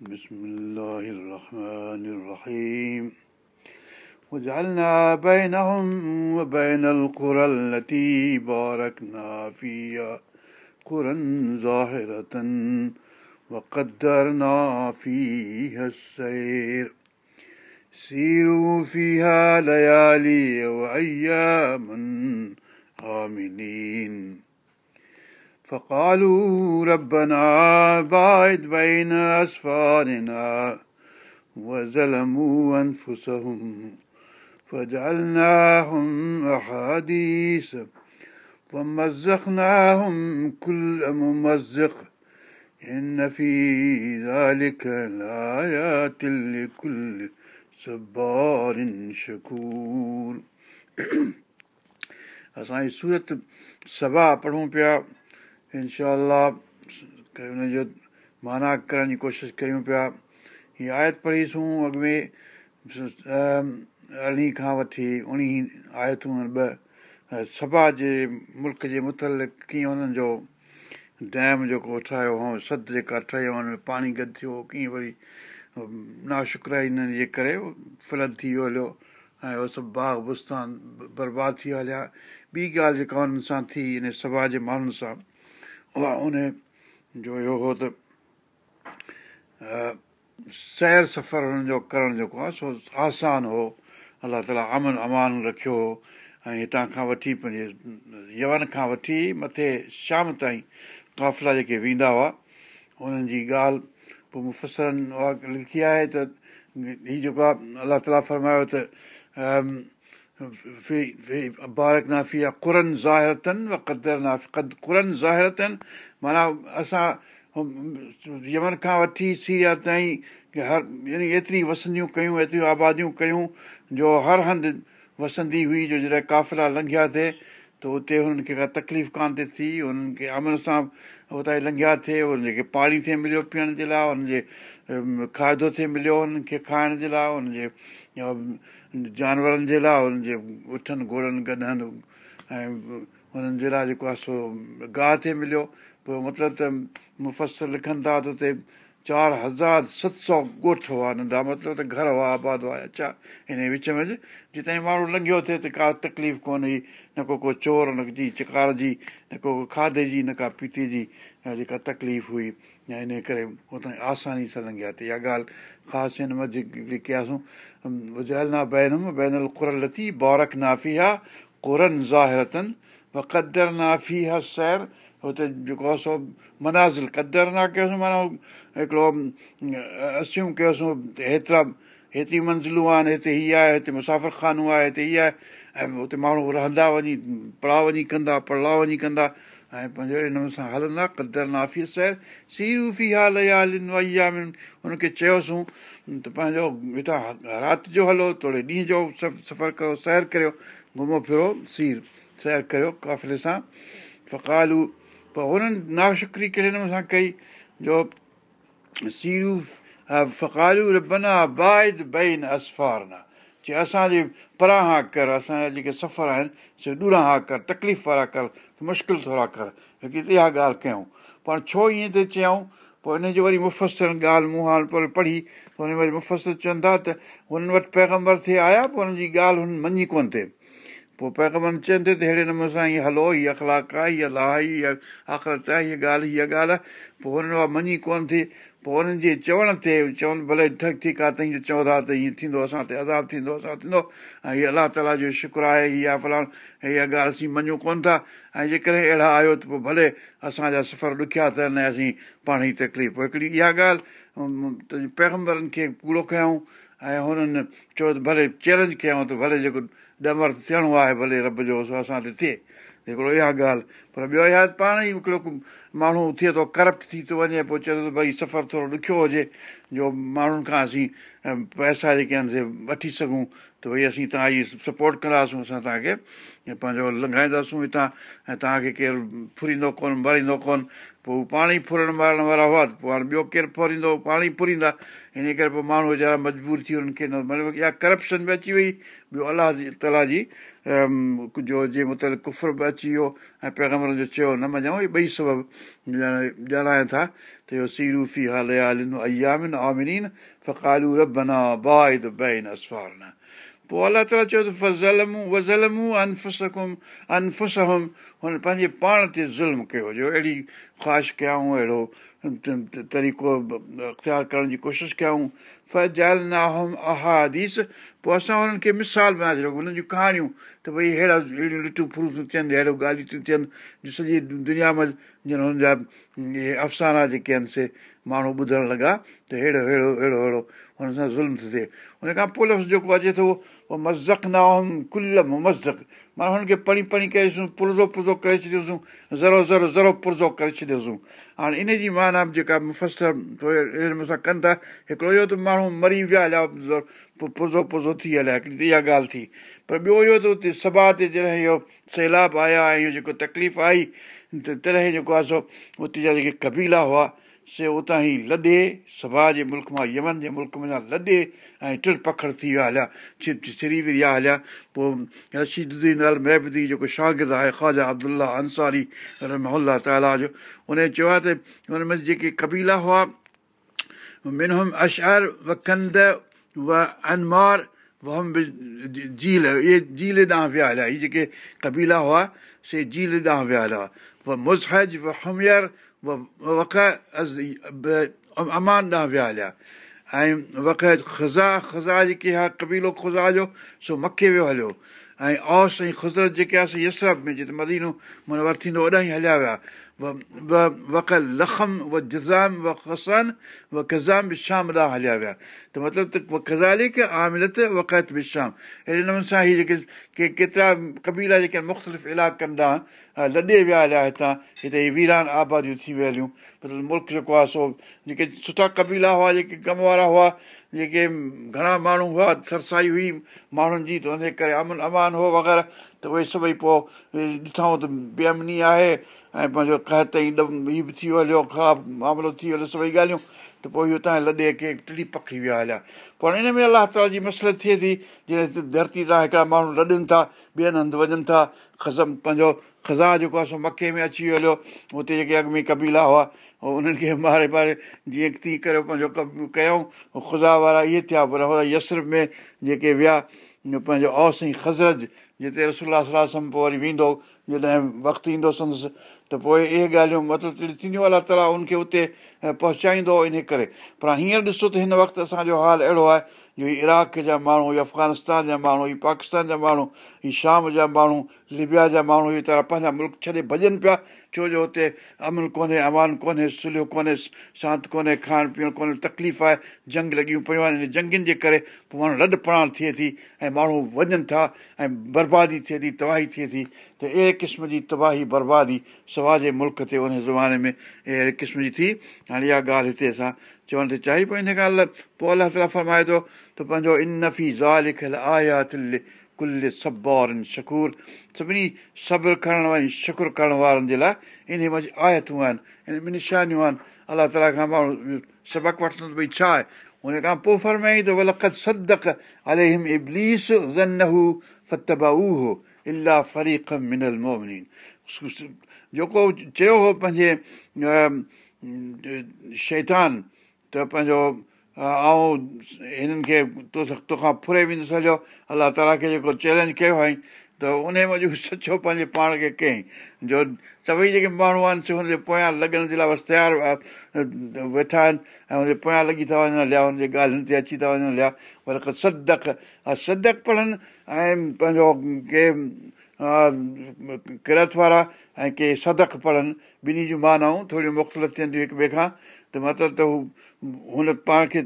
بسم الله الرحمن الرحيم. وجعلنا بينهم وبين القرى التي باركنا فيها قرى ظاهرة وقدرنا فيها السير. سيروا فيها ليالي وأياما آمنين. فقالوا ربنا باعد بين أسفارنا وظلموا أنفسهم فجعلناهم أحاديث ومزقناهم كل ممزق إن في ذلك لآيات لكل صبار شكور असांजी सूरत सभा पढ़ूं पिया انشا هن جو معنيٰ ڪرڻ جي ڪوشش ڪيون پيا هيءَ آيت پڙهيسون اڳ ۾ ارڙهين کان وٺي اڻويهه آيتون ٻه سڀا جي ملڪ جي متل ڪيئن هنن جو ڊيم جيڪو ٺاهيو هو سد جيڪا ٺهي هن ۾ پاڻي گڏ ٿيو ڪيئن وري ناشڪرائي هنن جي ڪري فلڊ ٿي ويو هليو ۽ اهو سڀ باغ بستان برباد ٿي ويا هليا ٻي ڳالهه جيڪا هنن سان ٿي هن سڀا جي ماڻهن سان اها ان جو اهو هو ته سير سفر هنن جو ڪرڻ جيڪو آهي سو آسان هو الله تالا امن امان رکيو هو ۽ هتان کان وٺي پنهنجي يون کان وٺي مٿي شام تائين ڪافلا جيڪي ويندا هئا انهن جي ڳالهه پوءِ مفسرن اها لکي آهي ته هيءَ جيڪو آهي الله تالا فرمايو ته بارڪ نافي آهي قرن زاهرتن و قدر نافي قد قرن زاهرتن معنيٰ اسان يمن کان وٺي سيريا تائين هر يعني ايتري وسنديون ڪيون ايتريون آباديون ڪيون جو هر هنڌ وسندي هئي جو جڏهن ڪافلا لنگهيا ٿئي ته اتي هنن کي ڪا تڪليف ڪانه ٿي هنن کي امن سان اتان لنگهيا ٿئي جيڪي پاڻي ٿئي مليو پيئڻ جي لاءِ هن جي کاڌو ٿئي مليو هنن کي کائڻ جي لاءِ هن جي جانورن جي لاءِ هن جي اٺن گهوڙن گڏن ۽ هنن جي لاءِ جيڪو آهي سو گاهه ٿئي مليو. پوءِ مطلب ته مفسر لکن ٿا ته اتي چار هزار ست سؤ ڳوٺ هئا ننڍا. مطلب ته گهر هئا آباد هئا اڇا هن وچ ۾ جتان ماڻهو لنگهيو ٿئي ته ڪا تڪليف ڪونه هئي نه ڪو ڪو چور نه جي چڪار جي نه ڪو ڪو کاڌي جي نه ڪا پيتي جي جيڪا تڪليف هئي ۽ ان ڪري اتان آساني سان لنگهيا. ٿئي اها ڳالهه خاص هن ۾ هڪڙي ڪياسين نا بينم بينل ڪر لٿي بارڪ نافي آهي ڪرن زاهرتن قدر نافي آهي سير. هتي جيڪو آهي سو منازل قدر نه ڪيوسين معنيٰ هڪڙو اسيوم ڪيوسين هيترا هيتري منزلون آهن هتي هيءَ آهي هتي مسافر کانو آهي هتي هيءَ آهي. ۽ هتي ماڻهو رهندا وڃي پڙها وڃي ڪندا پڙها وڃي ڪندا ۽ پنهنجو هن سان هلندا قدر نافي سير سيروفي حال يا هن کي چيوسين ته پنهنجو هتان رات جو هلو ٿوري ڏينهن جو سفر ڪيو سير ڪريو گهمو فرو سير سير ڪريو ڪافلي سان فڪالو پوءِ هنن ناشڪري ڪهڙي نموني سان ڪئي جو سيرو فڪالو اسفارنا چئي اسان جي پران ها ڪر اسان جا جيڪي سفر آهن سي ڏوران ها ڪر تڪليف وارا ڪر مشڪل ٿورا ڪر. هڪڙي اها ڳالهه ڪيون. پاڻ ڇو ائين ٿي چيون پوءِ هن جو وري مفسر ڳالهه مون هاڻي پر پڙهي پوءِ هن وري مفسر چون ٿا ته هنن وٽ پيگمبر ٿئي آيا پوءِ هنن جي ڳالهه هن مڃي ڪونه ٿئي پوءِ پيگمبر چون ٿئي ته اهڙي نموني سان هيءَ هلو هيءَ اخلاڪ آهي هيءَ لاهه هيءَ آخرت آهي هيءَ ڳالهه هيءَ ڳالهه آهي. پوءِ هن اها مڃي ڪونه ٿي پوءِ هنن جي چوڻ تي چون ڀلي ٺيڪ ٺيڪ آهي ته هيئن چوندا ٿا ته هيئن ٿيندو اسان تي عذاب ٿيندو اسان ٿيندو. ۽ هيءَ الله تالا جو شڪر آهي هيءَ فلاڻ هيءَ ڳالهه اسين مڃون ڪونه ٿا. ۽ جيڪڏهن اهڙا آهيو ته پوءِ ڀلي اسان جا سفر ڏکيا ٿين ۽ اسين پاڻ ئي تڪليف هڪڙي اها ڳالهه پيگمبرن کي پورو ڪيون ۽ هنن چيو ته ڀلي چئلينج ڪيون ته ڀلي جيڪو ڏمر ٿيڻو آهي ڀلي رب جو اسان تي ٿئي. هڪڙو اها ڳالهه. پر ٻيو اها پاڻ ئي هڪڙو ماڻهو ٿئي ٿو ڪرپٽ ٿي ٿو وڃي پوءِ چئي ٿو ڀئي سفر ٿورو ڏکيو هجي جو ماڻهن کان اسين پئسا جيڪي آهن سي وٺي سگهون ته ڀئي اسين توهان جي سپورٽ ڪنداسين اسان توهان کي پنهنجو لنگهائينداسين هتان ۽ توهان کي ڪير فريندو ڪونه ماريندو ڪونه پوءِ پاڻ ئي ڦرڻ مارڻ وارا هئا پوءِ هاڻي ٻيو ڪير فريندو پاڻ فريندا ان ڪري پوءِ ماڻهو ويچارا مجبور ٿي هنن کي نه. مطلب اها ڪرپشن به اچي وئي ٻيو الله جي تالا جي جو جي متال ڪفر به اچي ويو ۽ پيگمبر جو چيو نه مڃون ٻئي سبب ڄاڻائن ٿا ته اهو سيروفي حال ايامن آمنين فڪالو ربنا بائد بين اسفارنا پوءِ الله تالا چيو ته فزلمون وزلمون انفسڪم انفسهم هن پنهنجي پاڻ تي ظلم ڪيو جو اهڙي خواهش ڪيئون اهڙو طريقو اختيار ڪرڻ جي ڪوشش ڪيون ڦل ناهم احاديث پوءِ اسان هنن کي مثال بڻائي ڇڏيو هنن جون ڪهاڻيون ته ڀئي اهڙا اهڙيون ڏٺون فرون ٿين اهڙو ڳالهيون ٿيون ٿين جو سڄي دنيا ۾ ڄڻ هن جا اهي افسانا جيڪي آهن سي ماڻهو ٻڌڻ لڳا ته اهڙو اهڙو اهڙو اهڙو هن سان ظلم ٿو ٿئي هن کان پوءِ لفظ جيڪو اچي ٿو مزڪ نه ڪل مزڪ معنيٰ هنن کي پڙهي پڙهي ڪيوسين پرزو پرزو ڪري ڇڏيوسين زرو زرو زرو پرزو ڪري ڇڏيوسين هاڻي ان جي معنيٰ جيڪا مفسر سان ڪن ٿا هڪڙو اهو ته ماڻهو مري ويا هليا پرزو پرزو ٿي هليا هڪڙي ته اها ڳالهه ٿي پر ٻيو اهو ته اتي سڀا تي جڏهن اهو سيلاب آيا ۽ اهو جيڪو تڪليف آئي ته تڏهن جيڪو آهي سو اتي جا جيڪي ڪبيلا هئا سي اتان ئي لڏي سڀا جي ملڪ مان يمن جي ملڪ ۾ لڏي ۽ ٽر پکڙ ٿي ويا هليا سري ويا هليا. پوءِ رشيددين ال مهبدي جيڪو شاگرد آهي خواجا ابدلا انساري رملا تالا جو ان چيو آهي ته هن ۾ جيڪي ڪبيلا هئا منهم اشر و انمار وهم جهيل اهي جهيل ڏانهن ويا هليا. اهي جيڪي ڪبيلا هئا سي جهيل ڏانهن ويا هليا. و مزهج و همير وق امان ڏانهن ويا هليا ۽ وق خزا خزا جيڪي ها ڪبيلو خزا جو سو مڪي ويو هليو ۽ اوس ۽ خزرت جيڪي آهي سي ۾ جتي مدينو معنيٰ ور ٿيندو اوڏان ئي هليا ويا وق لکم و جزام و خسان و خزام به شام ڏانهن هليا ويا ته مطلب ته خزالڪ آملت وقت به شام اهڙي نموني سان هيءَ جيڪي ڪي ڪيترا ڪبيلا جيڪي آهن مختلف علائقن ڏانهن لڏي ويا هليا هتان هتي هيءَ ويران آباديون ٿي ويون هليون مطلب ملڪ جيڪو آهي سو جيڪي سٺا ڪبيلا هئا جيڪي ڪم وارا هئا جيڪي گهڻا ماڻهو هئا سرسائي هئي ماڻهن جي ته هن جي ڪري امن امان هو وغيره ته اهي سڀئي پوءِ ڏٺون ته بيئمني آهي ۽ پنهنجو ڪهت ئي هيءَ به ٿي ويو هليو خراب معاملو ٿي ويو هليو سڀئي ڳالهيون ته پوءِ اهو هتان لڏي ڪي ٽڙي پکڙي ويا هليا. پر هن ۾ الله تالا جي مسلت ٿئي ٿي جيئن ڌرتي تان هڪڙا ماڻهو لڏن ٿا ٻين هنڌ وڃن ٿا خزم پنهنجو خزا جيڪو آهي سو مڪي ۾ اچي ويو هليو هتي جيڪي اڳ ۾ ڪبيلا هئا انهن کي ماري ماري جيئن ٿي ڪري پنهنجو ڪيون خدا وارا اهي ٿيا پر يسر ۾ جيڪي ويا پنهنجو اوس ۽ خزرت جتي رسولا صلاح پوءِ وري ويندو جڏهن وقت ايندو سندس ته پوءِ اهي ڳالهيون مطلب ٿينديون الله تالا ان کي اتي پهچائيندو ان ڪري. پر هينئر ڏسو ته هن وقت اسان جو حال اهڙو آهي هيءَ عراق جا ماڻهو يا افغانستان جا ماڻهو هيءَ پاڪستان جا ماڻهو هيءَ شام جا ماڻهو لبيا جا ماڻهو هيءَ طرح پنهنجا ملڪ ڇڏي ڀڄن پيا. ڇو جو هتي امن ڪونهي امان ڪونهي سليو ڪونهي شانتي ڪونهي کائڻ پيئڻ ڪونهي تڪليف آهي جنگ لڳيون پيون آهن. هن جنگين جي ڪري پوءِ ماڻهو لڏ پڙهاڻ ٿئي ٿي ۽ ماڻهو وڃن ٿا ۽ بربادي ٿئي ٿي تباهي ٿئي ٿي. ته اهڙي قسم جي تباهي بربادي سوا جي ملڪ تي ان زماني ۾ اهڙي قسم جي ٿي. هاڻي اها ڳالهه هتي اسان چوڻ ته چاهي پوءِ هن کان پوءِ الله تالا فرمائي ٿو ته پنهنجو ان سبارن شڪور سڀني صبر ڪرڻ ۽ شڪر ڪرڻ وارن جي لاءِ ان آيتون آهن ان ۾ نشانيون آهن الله تالا کان ماڻهو سبق وٺندو ڀئي ڇا آهي هن کان پوءِ فرمائي ته ولکت سدڪ الي هم ابليس زنهو فتبائو هو الاهه فريق منل مومن جيڪو چيو هو پنهنجي شيطان ته پنهنجو ۽ هنن کي تو توکان فري ويندس هليو الله تالا کي جيڪو چئلينج ڪيو هئئين ته ان مزو سچو پنهنجي پاڻ کي ڪيئين. جو سڀئي جيڪي ماڻهو آهن هن جي پويان لڳڻ جي لاءِ بس تيار ويٺا آهن ۽ هن جي پويان لڳي ٿا وڃن هليا هن جي ڳالهين تي اچي ٿا وڃن هليا. پر سدڪ سدڪ پڙهن ۽ پنهنجو ڪي ڪرت وارا ۽ ڪي سدڪ پڙهن. ٻنهي جون مانائون ٿوريون مختلف ٿين ٿيون هڪ ٻئي کان. ته مطلب ته هو هن پاڻ کي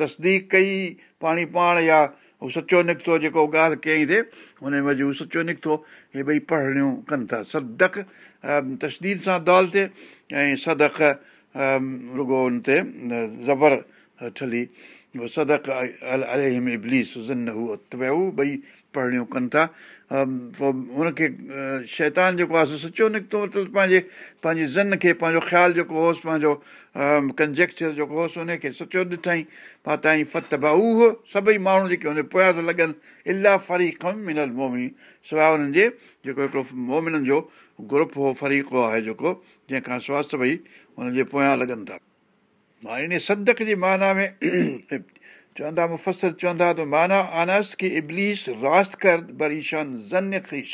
تصديق ڪئي پاڻي پاڻ يا هو سچو نڪتو جيڪو ڳالهه ڪيئين ٿئي هن ۾ هو سچو نڪتو هي ٻئي پڙهڻيون ڪن ٿا. سدڪ تشديد سان دال ٿئي ۽ سدڪ رڳو هن تي زبر ٺلي سدڪ ابليس زن هو ويو ٻئي پڙهڻيون ڪن ٿا پوءِ هن کي شيطان جيڪو آهي سچو نڪتو پنهنجي پنهنجي زن کي پنهنجو خيال جيڪو هوس پنهنجو ڪنجيڪچر جيڪو هوس ان کي سچو ڏٺئين پاتائين فت ڀائو هو سڀئي ماڻهو جيڪي هن پويان ٿا لڳن الاهه مومني سواءِ هنن جي جيڪو هڪڙو مومنن جو گروپ هو فريقو آهي جيڪو جنهن کان سواءِ سڀئي هن جي پويان لڳن ٿا هاڻي ان سدڪ جي معنيٰ ۾ چوندا مفسر چوندا ته معنيٰ آنس ڪه ابليس راس ڪر بريشان زن خيش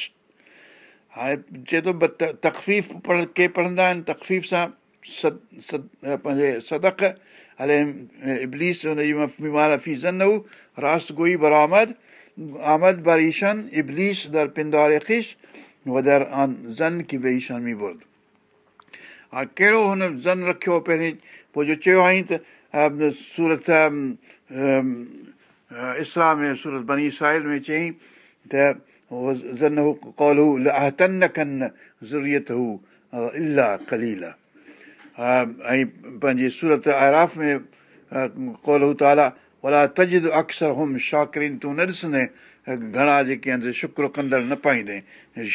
هاڻي چئي ٿو تڪفيف پڙهه ڪي پڙهندا آهن تڪفيف سان پنهنجي سدڪ هلي ابليس هن جي في زن هو راس گوئي برامد آمد بريشن ابليس در پندار خيش بول هاڻي ڪهڙو هن زن رکيو پهرين؟ پوءِ جو چيو آئي ته سورت اسلام ۾ سورت بني ساحل ۾ چيئين ته زن هو ڪول هو تن نه ڪن زروريت هو الاهه ڪليل. ۽ پنهنجي سورت آراف ۾ ڪول هو تالا ڀلا تجد اڪثر هم شاڪرين تون نه ڏسندي گهڻا جيڪي آهن شڪر ڪندڙ نه پائيندي.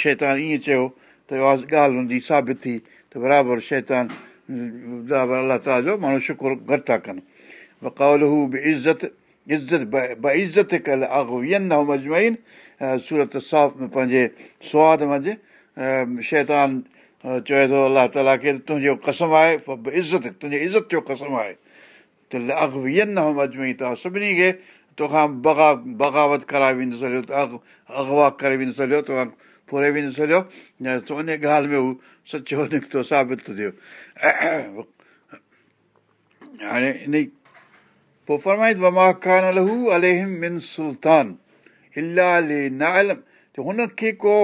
شيطان ائين چيو ته ڳالهه هوندي ثابت ٿي ته برابر شيطان برابر الله تالا جو ماڻهو شڪر گهٽ ٿا ڪن وڪائل هو به عزت عزت به عزت ڪيل آگوين مجمين سورت صاف ۾ پنهنجي سواد منجهه شيطان چئي ٿو الله تالا کي تنهنجو قسم آهي عزت تنهنجي عزت جو قسم آهي ته اگوين نه مجمئي توهان سڀني کي توکان بگا بغاوت ڪرائي اڳ اگوا ڪري هليو توکان فري ويندس هليو ته ان ڳالهه ۾ هو سچو نڪتو ثابت ٿيو هاڻي ان پوءِ فرمائي وما ڪانه اليهم من سلطان الاهه نائلم ته هن کي ڪو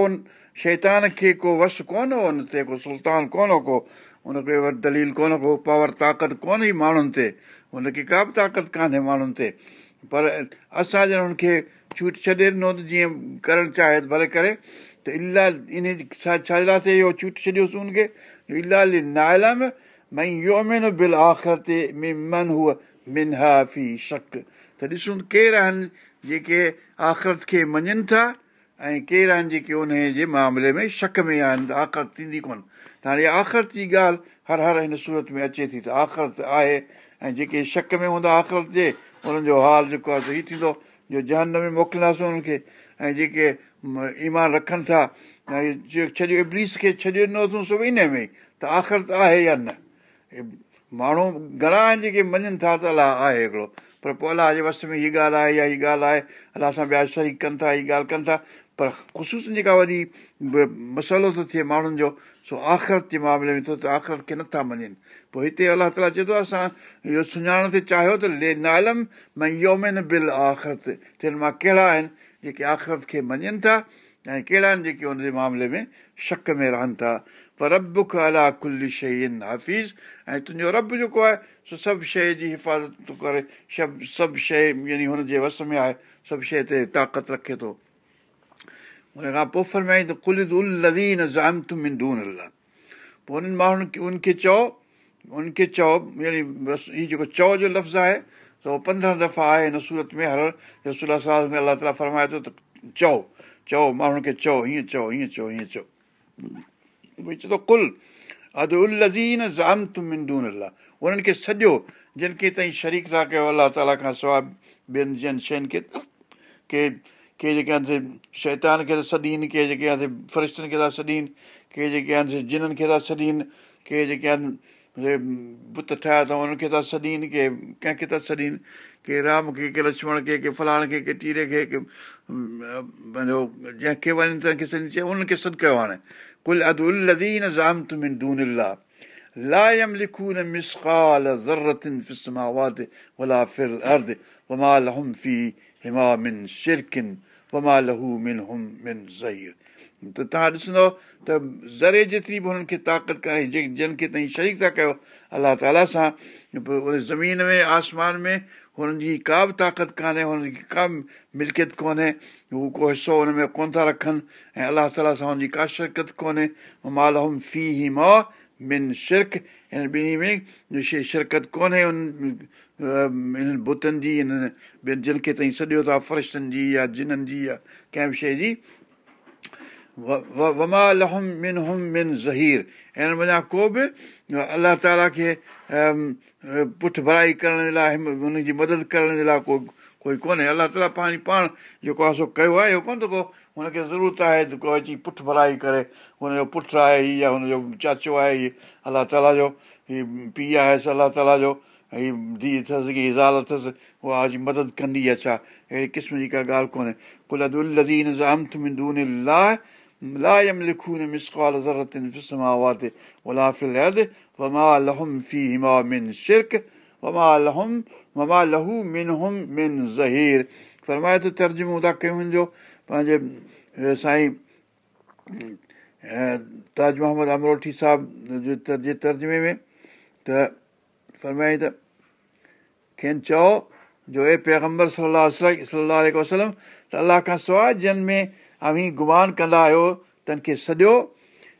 شيطان کي ڪو وس ڪونه هو هن تي ڪو سلطان ڪونه هو ڪو هن کي دليل ڪونه ڪو پاور طاقت ڪونهي ماڻهن تي هن کي ڪا به طاقت ڪانهي ماڻهن تي پر اسان ڄڻ هن کي ڇوٽ ڇڏي ڏنو ته جيئن ڪرڻ چاهي ڀلي ڪري ته الاهه ان ڇا ٿئي اهو ڇوٽ ڇڏيوسين آخر تي هوءَ ته ڏسون ڪير آهن جيڪي آخرت کي مڃن ٿا ۽ ڪير آهن جيڪي ان جي معاملي ۾ شڪ ۾ آهن ته آخرت ٿيندي ڪونه ته هاڻي آخرت جي ڳالهه هر هر هن سورت ۾ اچي ٿي ته آخرت آهي ۽ جيڪي شڪ ۾ هوندا آخرت جي انهن جو حال جيڪو آهي ته هيءُ ٿيندو جو جنهن ۾ موڪلينداسين انهن کي ۽ جيڪي ايمان رکن ٿا ۽ ڇڏيو ابريس کي ڇڏي ڏنو اٿئون سڀ ان ۾ ته آخرت آهي يا نه ماڻهو گهڻا آهن جيڪي مڃن ٿا ته الله آهي هڪڙو پر پوءِ الله جي وس ۾ هيءَ ڳالهه آهي يا هيءَ ڳالهه آهي الله سان ٻيا شريڪ ڪن ٿا هيءَ ڳالهه ڪن ٿا پر خشوس جيڪا وڏي مصالحو ٿو ٿئي ماڻهن جو سو آخرت جي معاملي ۾ ٿو ته آخرت کي نٿا مڃن پوءِ هتي الله تالا چئي ٿو اسان اهو سڃاڻڻ تي چاهيو ته لي نالم مان يومن بل آخرت ته هن مان ڪهڙا آهن جيڪي آخرت کي مڃن ٿا ۽ ڪهڙا آهن جيڪي هن جي معاملي ۾ شڪ ۾ رهن ٿا. پر رب الا ڪل شيءِ حافظ. ۽ تنهنجو رب جيڪو آهي سو سڀ شيءِ جي حفاظت ٿو ڪري سڀ سڀ شيءِ يعني هن جي وس ۾ آهي سڀ شيءِ تي طاقت رکي ٿو. هن کان جام تمندون الله پوءِ هنن ماڻهن کي ان کي چئو ان کي چئو يعني بس هيءُ جيڪو چئو جو لفظ آهي اهو پندرهن دفعا آهي هن سورت ۾ هر رسول سال ۾ الله تالا فرمائي ٿو ته چئو چئو ماڻهن کي چئو هيئن چئو هيئن چئو هيئن چئو ڀئي چئي ٿو ڪل انهن کي سڄو جن کي تائين شريڪ ٿا ڪيو الله تالا کان سواءِ ٻين جن شين کي ڪي ڪي جيڪي آهن شيطان کي ٿا سڏين ڪي جيڪي آهن فرشتن کي ٿا سڏين ڪي جيڪي آهن جنهن کي ٿا سڏين ڪي جيڪي آهن ٺاهيا اٿئون انهن کي ٿا سڏين ڪي ڪنهن کي ٿا سڏين ڪي رام کي ڪي لڪشمڻ کي ڪي فلاڻي کي ڪي ٽيري کي انهن کي سڏ ڪيو هاڻي ته توهان ڏسندؤ ته زري جيتري به هنن کي طاقت ڪانهي جي جن کي توهان شريڪ ٿا ڪيو الله تالا سان ان زمين ۾ آسمان ۾ هنن جي ڪا به طاقت ڪانهي هنن جي ڪا به ملڪيت ڪونهي. هو ڪو حصو هن ۾ ڪونه ٿا رکن ۽ الله تالا سان هن جي ڪا شرڪت ڪونهي. مال هم في هي مان من شرڪ. هن ٻنهي ۾ شرڪت ڪونهي ان هنن بتن جي هنن ٻين جن کي تائين سڄو ٿا فرشتن جي يا جنن جي يا ڪنهن به شيءِ جي وما لهم من هم من ظهير هن وڃان ڪو به الله تالا کي پٺ ڀرائي ڪرڻ جي لاءِ هن جي مدد ڪرڻ جي لاءِ ڪو ڪوئي ڪونهي الله تالا پنهنجي پاڻ جيڪو آهي سو ڪيو آهي اهو ڪونه ٿو ڪو هن کي ضرورت آهي ته ڪو اچي پٺ ڀرائي ڪري هن جو پٽ آهي هيءَ هن جو چاچو آهي هيءَ الله تالا جو هيءَ پيءُ آهي الله تالا جو هيءَ ڌيءُ اٿس ڪه زال اٿس اها اچي مدد ڪندي آهي ڇا اهڙي قسم جي ڪا ڳالهه ڪونهي ڪل لزين زامت ۾ دون لاءِ لايم لکون مسڪال زرتن فسما واتي ولافل حد وما لهم في هما من شرڪ وما لهم وما لهو من هم من ظهير فرمائي ته ترجمو ٿا ڪيون هن جو پنهنجي سائين تاج محمد امروٺي صاحب جي ترجمي ۾ ته فرمائي ته کين چئو جو اي پيگمبر صلاح صلاح وسلم ته الله کان سواءِ جن ۾ اوي گمان ڪندا آهيو تن کي سڄو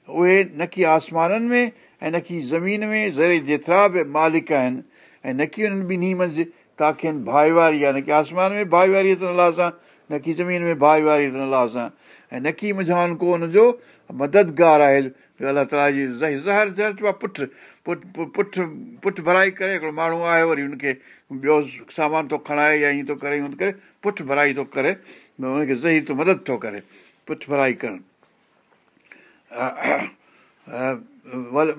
اهي نه ڪه آسمانن ۾۽ نه ڪه زمين ۾ زري جيترا به مالڪ آهن ۽ نه ڪه انهن ٻنهي منجهه ڪا کين ڀائيواري آهي نه ڪه آسمان ۾ ڀائيواري ته الله سان نه ڪه زمين ۾ الله سان ۽ نه ڪه منجهان ڪو هن جو مددگار آهي الله تالا جي زهر زهر چئبو آهي پٺ پٺ پٺ پٺ ڀرائي ڪري هڪڙو ماڻهو آهي وري هن کي ٻيو سامان ٿو کڻائي يا ائين ٿو ڪري پٺ ڀرائي ٿو ڪري هن کي ظهير ٿو مدد ٿو ڪري پٺ ڀرائي ڪرڻ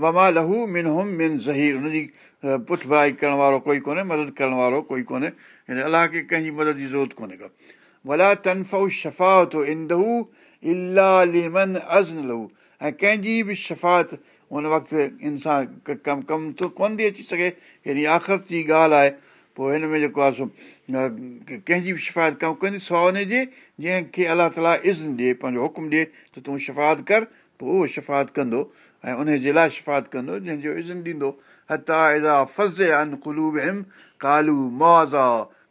وما لهو من هم من ظهير هن جي پٺ ڀرائي ڪرڻ وارو ڪوئي ڪونهي مدد ڪرڻ وارو ڪوئي ڪونهي هن الله کي ڪنهن جي مدد جي ضرورت ڪونهي ڪا ڀلا تنف شفات اندهو الاهه لمن ازن لهو ۽ ڪنهن جي به شفات انسان ڪم ڪم ٿو ڪونه ٿي اچي سگهي يعني آخر جي ڳالهه آهي پوءِ هن ۾ جيڪو آهي سو ڪنهن جي به شفايت ڪم ڪندي سواءِ هن جي جنهن کي الله تالا ازن ڏئي پنهنجو حڪم ڏئي ته تون شفات ڪر پوءِ اهو شفات ڪندو ۽ ان جي لاءِ شفات ڪندو جنهن جو ازن ڏيندو. هتا ازا فز ان ڪالو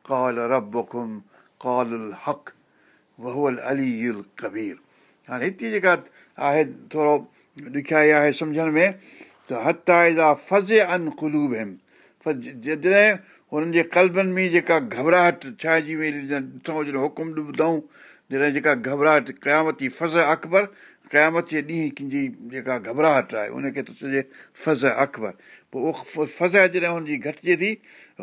ڪال ڪال حق ڪبير. هاڻي هتي جيڪا آهي ٿورو ڏکيائي آهي سمجهڻ ۾ ته هتا فز ان قلوب هم جڏهن هنن جي ڪلبن ۾ جيڪا گهٻراهٽ ڇائجي وئي ڏٺو جڏهن حڪم ٻڌئون جڏهن جيڪا گهٻراهٽ قيامتي فز اڪبر قيامت جي ڏينهن جي جيڪا گهٻراهٽ آهي ان کي ٿو چئجي فز اڪبر. پوءِ اهو فز جڏهن هن جي گهٽجي ٿي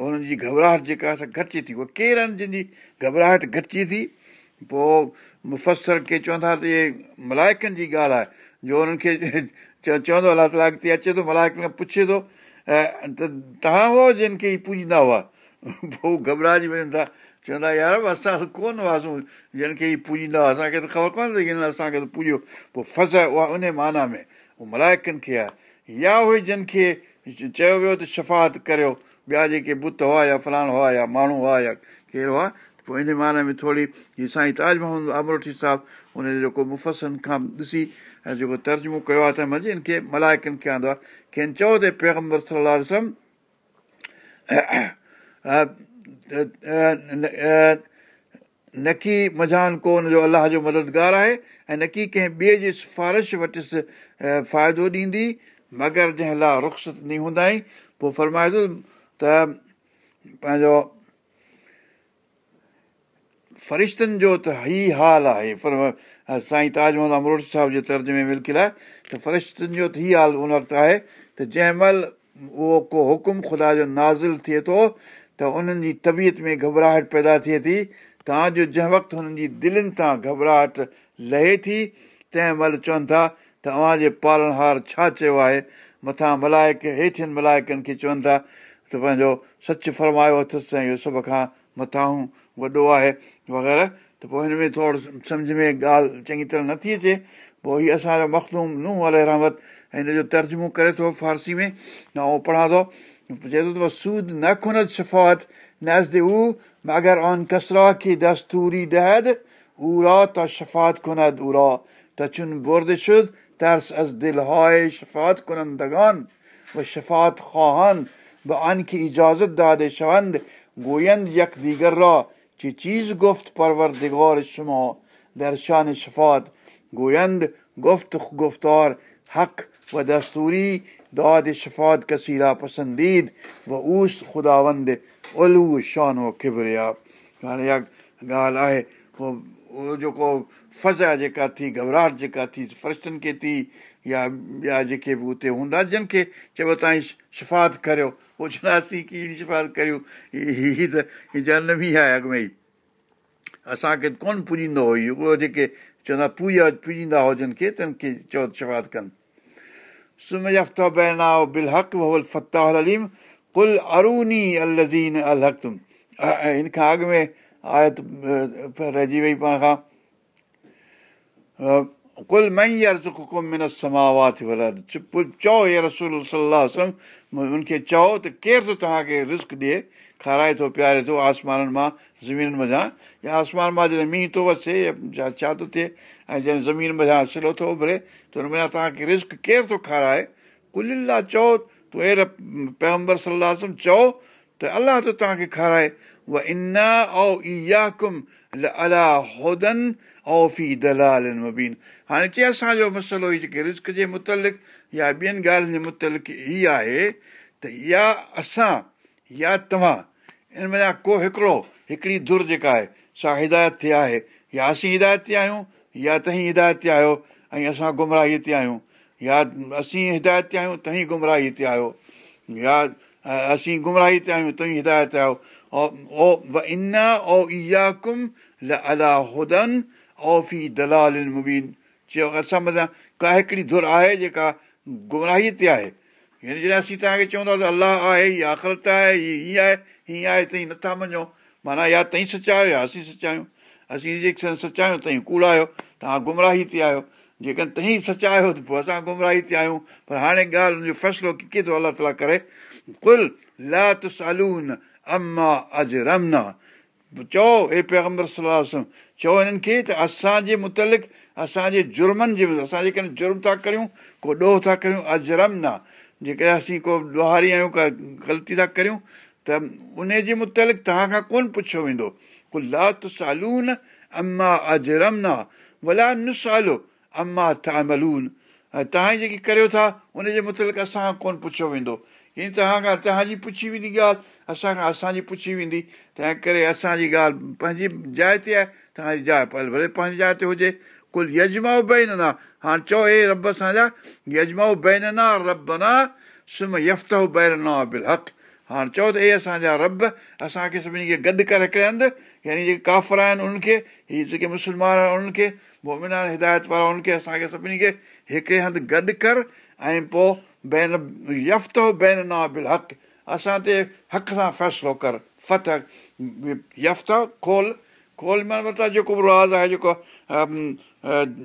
هنن جي گهٻراهٽ جيڪا گهٽجي ٿي. اهي ڪير آهن جنهن جي گهٻراهٽ گهٽجي ٿي؟ پوءِ مفسر کي چوندا ته اهي ملائڪن جي ڳالهه آهي جو هنن کي چوندو الله تالا اڳتي اچي ٿو ملائڪ پڇي ٿو ۽ ته توهان هئا جن کي ئي پوڄندا هئا پوءِ گهٻرائجي وڃن ٿا چوندا يار اسان ڪونه هئاسين جن کي ئي پوڄندا هئا اسان کي ته خبر ڪونهي ته هن اسان کي ته پوڄيو پوءِ فز اها ان معنيٰ ۾ اهو ملائڪن کي آهي يا اهي جن کي چيو ويو ته شفات ڪريو ٻيا جيڪي بت هئا يا فلاڻا هئا يا ماڻهو هئا يا ڪير هئا پوءِ ان معنيٰ ۾ ٿوري هيءَ سائين تاج محمد امروٺي صاحب هن جو جيڪو مفسن کان ڏسي ۽ جيڪو ترجمو ڪيو آهي ته مزي هن کي ملائڪن کي آندو آهي کين چئو ته پيگمبر صلاح نه ڪه مجهان ڪو هن جو الله جو مددگار آهي ۽ نه ڪه ڪنهن ٻئي جي سفارش وٽس فائدو ڏيندي مگر جنهن لاءِ رخست ڏي هوندائي پوءِ فرمائي ٿو ته پنهنجو فرشتن جو ته ئي حال آهي سائين تاج محمد امروٽ صاحب جي ترجمي ۾ ملڪيل آهي ته فرشتن جو ته ئي حال ان وقت آهي ته جنهن مهل اهو ڪو حڪم خدا جو نازل ٿئي ٿو ته انهن جي طبيعت ۾ گهٻراهٽ پيدا ٿئي ٿي توهان جو جنهن وقت هنن جي دلن تان گهٻراهٽ لهي ٿي تنهن مهل چون ٿا توهان جي پالنهار ڇا چيو آهي مٿان ملائڪ هيٺين ملائڪن کي چون ٿا ته پنهنجو سچ فرمايو اٿس ۽ اهو سڀ کان مٿان وڏو آهي وغيره ته پوءِ هن ۾ ٿورو سمجهه ۾ ڳالهه چڱي طرح نٿي اچي پوءِ هيءَ اسان جو مکدوم ننهن ال رحمت هن جو ترجمو ڪري ٿو فارسي ۾۽ اهو پڙهان ٿو چئي ٿو ته سود نه کنت شفات هو مگر آن ڪسرا ڪه دستوري دهد ارا ته شفات کند ارا ته چن برد شد ترس از دل هاءِ شفات ڪنندگان و شفات خواهان به ان ڪه اجازت داد شوند گويند يڪ ديگر را چی چیز گفت پروردگار شما در شان شفاعت گویند گفت گفتار حق و دستوری दुआ दे शफ़ात कसीरा पसंदीद व उस ख़ुदावंद उलू शान ख़िबरिया हाणे इहा ॻाल्हि आहे पोइ उहो जेको फज़ा जेका थी घबराहट जेका थी फ़रिश्तनि खे थी या ॿिया जेके बि उते हूंदा जिन खे चइबो तव्हांजी शिफ़ात करियो پوءِ چونداسين ڪهڙي شفات ڪريون. هيءَ ته جنم ئي آهي اڳ ۾ ئي. اسان کي ڪونه پڄيندو هو اهو. اهو جيڪي چوندا پوڄا پڄيندا هجن کي ته چئو شفات ڪن. سم بينا بل حق فتاهه اليم. ڪل اروني الزين ال حق هن کان اڳ ۾ آيت رهجي وئي پاڻ کان ڪل مئي ولد چئو هي رسول صلاح ان کي چئو ته ڪير ٿو توهان کي رسڪ ڏئي کارائي ٿو پياري ٿو آسمانن مان زمين مٿان يا آسمان مان جڏهن مينهن ٿو وسي يا ڇا ٿو ٿئي ۽ جڏهن زمين مٿان سلو ٿو اڀري ته هن مٿان توهان کي رسڪ ڪير ٿو کارائي ڪللا چئو تون اهڙا پيگمبر صلاح چئو ته الله ٿو توهان کي کارائي او في دلال مبين هاڻي چئي اسان جو مسئلو ئي جيڪي رسڪ جي مطلق يا ٻين ڳالهين جي مطلق هيءَ آهي ته يا اسان يا توهان ان ۾ ڪو هڪڙو هڪڙي در جيڪا آهي سا هدايت تي آهي يا اسين هدايت تي آهيون يا توهين هدايت تي آهيو ۽ اسان گمراهيءَ تي آهيون يا اسين هدايت تي آهيون توهين گمراهيءَ تي آهيو يا اسين گمراهي تي آهيون توهين هدايت تي آهيو او الا حدن او في دلال مبين. چيو اسان مٿان ڪا هڪڙي ڌر آهي جيڪا گمراهيءَ تي آهي. يعني جڏهن اسين توهان کي چوندا ته الله آهي هيءَ آخرت آهي هيءَ هيئن آهي هيئن آهي توهين نٿا مڃو. معنيٰ يا توهين سچا آهيو يا اسين سچا آهيون اسين جيڪي سچا آهيون توهين ڪوڙا آهيو توهان گمراهي تي آهيو. جيڪڏهن توهين سچا آهيو ته پوءِ اسان گمراهي تي آهيون. پر هاڻي ڳالهه هن جو فيصلو ڪيئن ٿو الله تالا ڪري. چئو هي چئو هنن کي ته اسان جي مطلق اسان جي جرمن جي اسان جيڪڏهن جرم ٿا ڪريون ڪو ڏوهه ٿا ڪريون اجرم نه. جيڪڏهن اسين ڪو ڏوهاري آهيون ڪا غلطي ٿا ڪريون ته ان جي مطلق توهان کان ڪونه پڇيو ويندو. ڪو لات سالون اما اجرم نه ڀلا نسالو اما ٿاملون توهان جيڪي ڪريو ٿا ان جي مطلق اسان کان ڪونه پڇيو ويندو. توهان کان توهان جي پڇي ويندي ڳالهه اسان کان اسان جي پڇي ويندي. تنهن ڪري اسان جي ڳالهه پنهنجي جاءِ تي آهي توهان جي جاءِ پل ڀلي پنهنجي جاءِ تي هجي ڪل يجمائو بيننا هاڻي چئو هي رب اسان جا يجمائو يفتو بيرنا بل حق هاڻي چئو ته هي اسان جا رب اسان کي سڀني کي گڏ ڪري هڪڙي هنڌ يعني جيڪي ڪافر آهن انهن کي هيءَ جيڪي مسلمان آهن انهن کي مومنا هدايت وارا انهن کي اسان کي سڀني کي هڪڙي هنڌ گڏ ڪر ۽ پوءِ بين بيننا بل حق اسان تي حق سان فيصلو ڪر فت يفت کول کول مطلب جيڪو به راز آهي جيڪو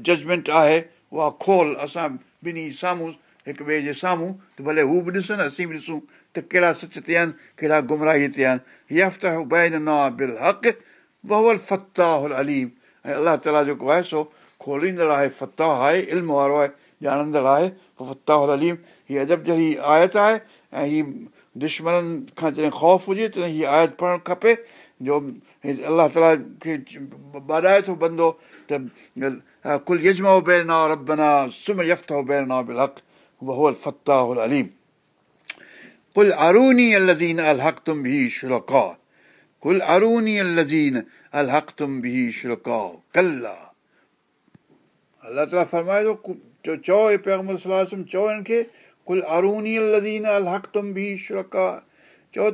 ججمينٽ آهي اها کول اسان ٻنهي سامهون هڪ ٻئي جي سامهون ته ڀلي هو به ڏسن اسين به ڏسون ته ڪهڙا سچ تي آهن ڪهڙا گمراهي تي آهن. يفت بين نا بل حق بهل فتاهه اليم. ۽ الله تالا جيڪو آهي سو کوليندڙ آهي فتاهه آهي علم وارو آهي ڄاڻندڙ آهي فتاهه اليم هيءَ عجب جهڙي آيت آهي ۽ هيءَ دشمنن کان جڏهن خوف هجي ته هيءَ آيت پڙهڻ کپي بندو ته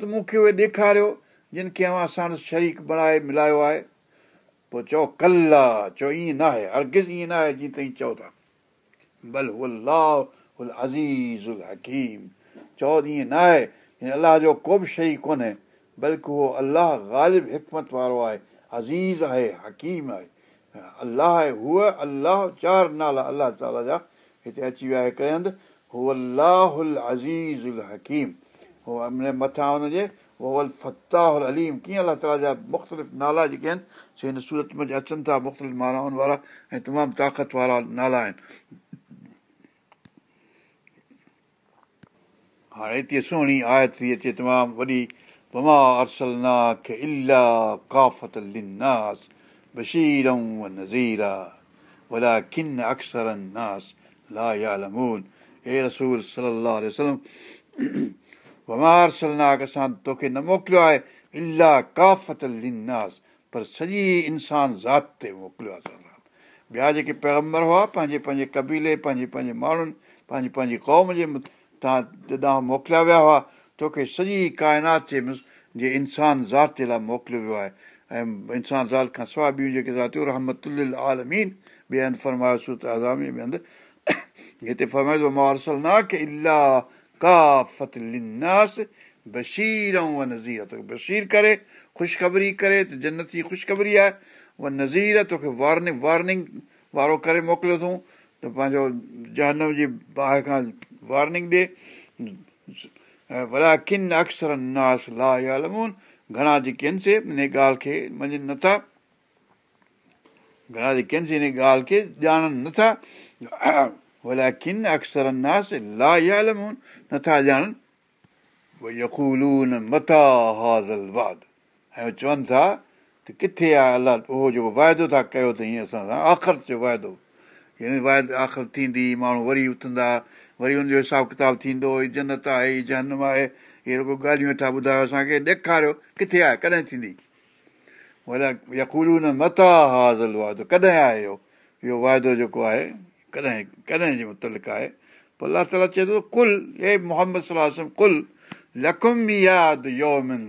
مون کي ڏيکاريو جن کي اوان ساڻ شريڪ بڻائي ملايو آهي پوءِ چئو ڪلا چئو ائين نه آهي ارگز ائين نه آهي جيئن توهين چئو ٿا. ڀل حڪيم چئو ائين نه آهي الله جو ڪو به شيءِ ڪونهي بلڪه اهو الله غالب حڪمت وارو آهي عزيز آهي حڪيم آهي. الله آهي هوءَ الله چار نالا الله تالا جا هتي اچي ويا هڪڙي هنڌ هو الله عزيز ال حڪيم اهو مٿان هن جي اهو فتاهه اليم ڪيئن الله تالا جا مختلف نالا جيڪي آهن سي هن سورت ۾ اچن ٿا مختلف مانائن وارا ۽ تمام طاقت وارا نالا آهن هاڻي هتي سهڻي آيت ٿي اچي تمام وڏي پما ارسلنا کي الا ڪافت لناس بشيرئون نذيرا ولا ڪن اڪثر ناس لا يالمون هي رسول صلاح وسلم ومار سلناڪ اسان توکي نه موڪليو آهي الاهه ڪافت لناس پر سڄي انسان ذات تي موڪليو آهي ٻيا جيڪي پيگمبر هئا پنهنجي پنهنجي ڪبيلي پنهنجي پنهنجي ماڻهن پنهنجي پنهنجي قوم جي توهان ڏانهن موڪليا ويا هئا توکي سڄي ڪائنات جي جي انسان ذات جي لاءِ موڪليو ويو آهي ۽ انسان ذات کان سواءِ ٻيون جيڪي ذاتيون رحمت آلمين ٻئي هنڌ فرمايو سوت آزامي ٻئي هنڌ هتي فرمايو مارسل نه ڪه الاهه بشير ڪري خوشخبري ڪري ته جنت جي خوشخبري آهي اها وارو ڪري موڪليو اٿئون ته پنهنجو جهنم جي باهه کان وارننگ ڏئي وڏا ڪن اڪثر گهڻا جيڪي ان ڳالهه کي مڃن نٿا گهڻا جيڪي ان ڳالهه کي ڄاڻن نٿا نٿا ڄاڻن ۽ چون ٿا ته ڪٿي آهي الله اهو جيڪو واعدو ٿا ڪيو ته هيئن آخر جو واعدو واعدو آخر ٿيندي ماڻهو وري اٿندا وري هن جو حساب ڪتاب ٿيندو جنت آهي جنم آهي اهي رڳو ڳالهيون ويٺا ٻڌايو اسان کي ڏيکاريو ڪٿي آهي ڪڏهن ٿيندي يڪولون مٿان واعدو ڪڏهن آهي اهو اهو واعدو جيڪو آهي ڪڏهن ڪڏهن جي مطلق آهي. پوءِ الله تالا چئي ٿو ڪل هي محمد صلاح ڪل لکم ياد يومن.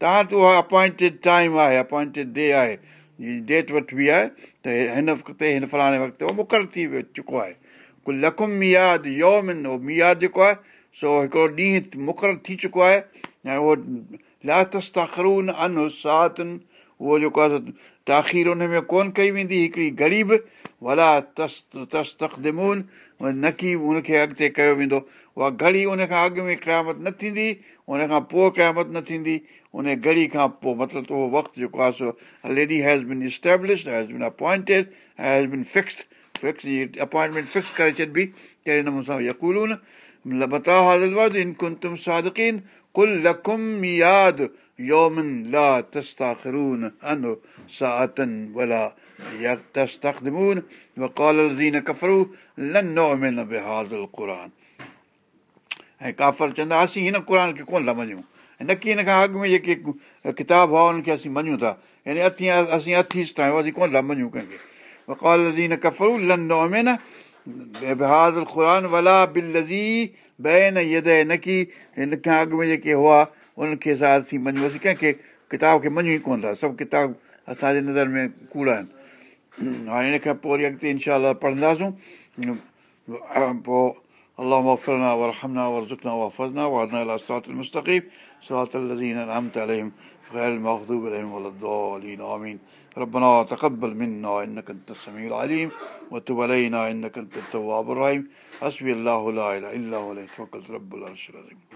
توهان ته اها اپائنٽيڊ ٽائيم آهي اپائنٽيڊ ڊي آهي. ڊيٽ وٺبي آهي ته هن وقت هن فلاڻي وقت اهو مقرر ٿي ويو چڪو آهي. ڪل لکم مياد يومن اهو مياد جيڪو آهي سو هڪڙو ڏينهن مقرر ٿي چڪو آهي. ۽ اهو لاتس تاخرون ان ساتن اهو جيڪو آهي تاخير ان ۾ ڪونه ڪئي ويندي هڪڙي غريب وڏا ٿس ٿس تخدمون نه ڪه ان کي اڳتي ڪيو ويندو اها گهڙي ان کان اڳ ۾ قيامت نه ٿيندي ان کان پوءِ قيامت نه ٿيندي ان گهڙي کان پوءِ مطلب اهو وقت جيڪو آهي سو ليڊي بن اپائنٽيڊ جي اپائنٽمينٽ فڪس ڪري ڇڏبي ڪهڙي نموني تستاخرون ان ۽ ڪافر چوندا اسين هن قر کي ڪونه مڃون نه ڪه هن کان اڳ ۾ جيڪي ڪتاب هئا انهن اسين مڃون ٿا اسين ڪونه ڪنهن کي وڪال لزي نه ڪه هن کان اڳ ۾ جيڪي هئا انهن کي اسان مڃون ڪنهن کي ڪتاب کي مڃون ئي ڪونه ٿا سڀ ڪتاب असांजे नज़र में कूड़ा आहिनि हाणे हिन खां पोइ वरी अॻिते इनशा पढ़ंदासूं पोइ اللهم اغفر لنا وارحمنا وارزقنا واحفظنا وهدنا الى الصراط المستقيم صراط الذين انعمت عليهم غير المغضوب عليهم ولا الضالين امين ربنا تقبل منا انك انت السميع العليم وتب علينا انك انت التواب الرحيم حسبي الله لا اله الا هو عليه توكلت رب العرش العظيم